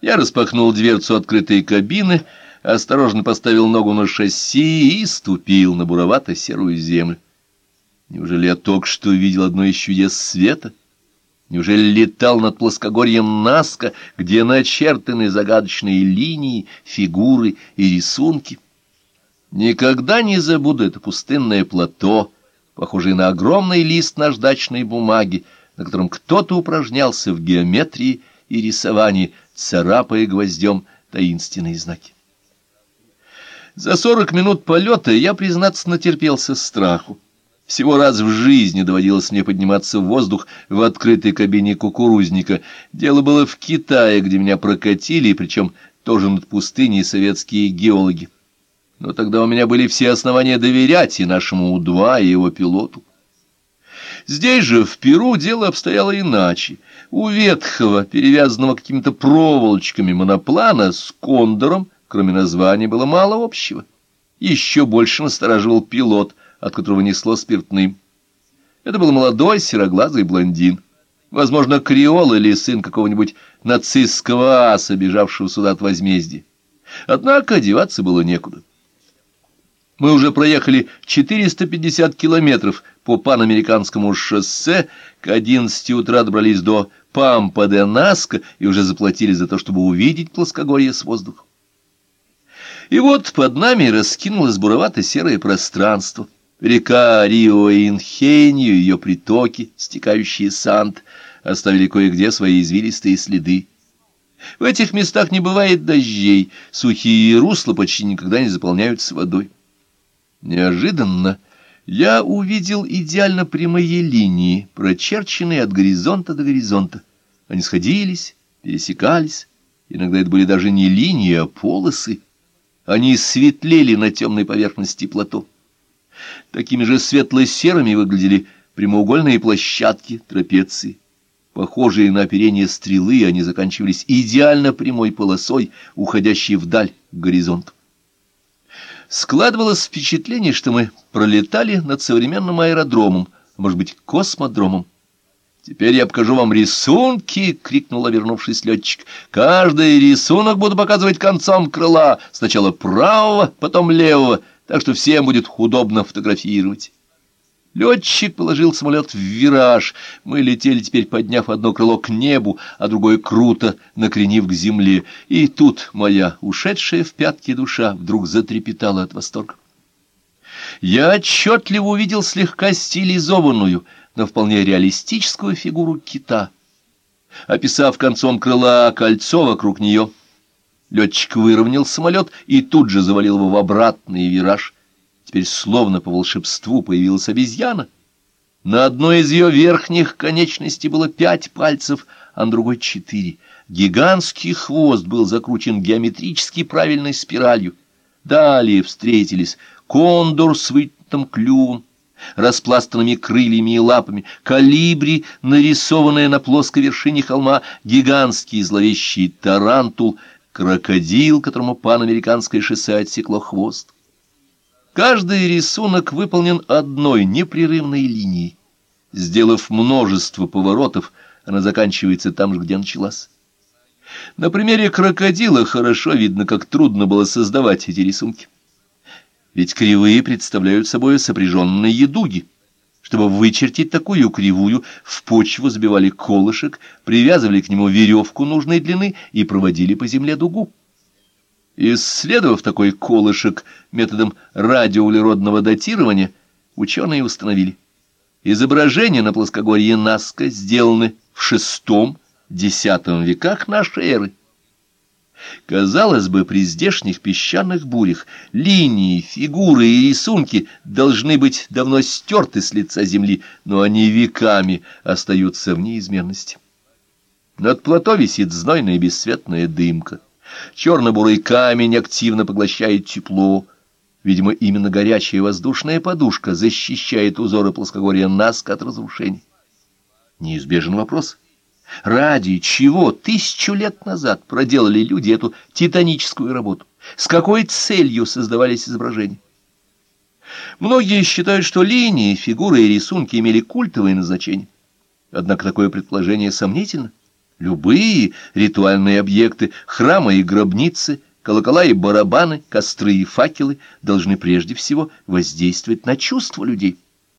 Я распахнул дверцу открытой кабины, осторожно поставил ногу на шасси и ступил на буровато-серую землю. Неужели я только что увидел одно из чудес света? Неужели летал над плоскогорьем Наска, где начертаны загадочные линии, фигуры и рисунки? Никогда не забуду это пустынное плато, похожее на огромный лист наждачной бумаги, на котором кто-то упражнялся в геометрии и рисовании, царапая гвоздем таинственные знаки. За сорок минут полета я, признаться, натерпелся страху. Всего раз в жизни доводилось мне подниматься в воздух в открытой кабине кукурузника. Дело было в Китае, где меня прокатили, причем тоже над пустыней советские геологи. Но тогда у меня были все основания доверять и нашему У-2, и его пилоту. Здесь же, в Перу, дело обстояло иначе. У ветхого, перевязанного какими-то проволочками моноплана с кондором, кроме названия, было мало общего. Еще больше настораживал пилот, от которого несло спиртным. Это был молодой сероглазый блондин. Возможно, креол или сын какого-нибудь нацистского аса, бежавшего сюда от возмездия. Однако одеваться было некуда. Мы уже проехали 450 километров по панамериканскому шоссе, к 11 утра добрались до Пампа-де-Наско и уже заплатили за то, чтобы увидеть плоскогорье с воздуха. И вот под нами раскинулось буровато-серое пространство. Река Рио-Инхенью, ее притоки, стекающие Сант, оставили кое-где свои извилистые следы. В этих местах не бывает дождей, сухие русла почти никогда не заполняются водой. Неожиданно я увидел идеально прямые линии, прочерченные от горизонта до горизонта. Они сходились, пересекались. Иногда это были даже не линии, а полосы. Они светлели на темной поверхности плато. Такими же светло-серыми выглядели прямоугольные площадки, трапеции. Похожие на оперение стрелы, они заканчивались идеально прямой полосой, уходящей вдаль к горизонту. Складывалось впечатление, что мы пролетали над современным аэродромом, а может быть, космодромом. «Теперь я покажу вам рисунки!» — крикнул вернувшись летчик. «Каждый рисунок буду показывать концом крыла, сначала правого, потом левого, так что всем будет удобно фотографировать». Летчик положил самолет в вираж. Мы летели теперь, подняв одно крыло к небу, а другое круто, накренив к земле. И тут моя ушедшая в пятки душа вдруг затрепетала от восторга. Я отчетливо увидел слегка стилизованную, но вполне реалистическую фигуру кита. Описав концом крыла кольцо вокруг нее, летчик выровнял самолет и тут же завалил его в обратный вираж — Теперь словно по волшебству появилась обезьяна. На одной из ее верхних конечностей было пять пальцев, а на другой четыре. Гигантский хвост был закручен геометрически правильной спиралью. Далее встретились кондор с вытянутым клювом, распластанными крыльями и лапами, колибри, нарисованная на плоской вершине холма, гигантский зловещий тарантул, крокодил, которому панамериканское шоссе отсекло хвост. Каждый рисунок выполнен одной непрерывной линией. Сделав множество поворотов, она заканчивается там же, где началась. На примере крокодила хорошо видно, как трудно было создавать эти рисунки. Ведь кривые представляют собой сопряженные дуги. Чтобы вычертить такую кривую, в почву забивали колышек, привязывали к нему веревку нужной длины и проводили по земле дугу. Исследовав такой колышек методом радиоуглеродного датирования, ученые установили. Изображения на плоскогорье Наска сделаны в VI-X веках нашей эры. Казалось бы, при здешних песчаных бурях линии, фигуры и рисунки должны быть давно стерты с лица земли, но они веками остаются в неизменности. Над плато висит знойная бесцветная дымка. Черно-бурый камень активно поглощает тепло. Видимо, именно горячая воздушная подушка защищает узоры плоскогорья Наска от разрушений. Неизбежен вопрос. Ради чего тысячу лет назад проделали люди эту титаническую работу? С какой целью создавались изображения? Многие считают, что линии, фигуры и рисунки имели культовое назначение. Однако такое предположение сомнительно. Любые ритуальные объекты, храмы и гробницы, колокола и барабаны, костры и факелы должны прежде всего воздействовать на чувства людей.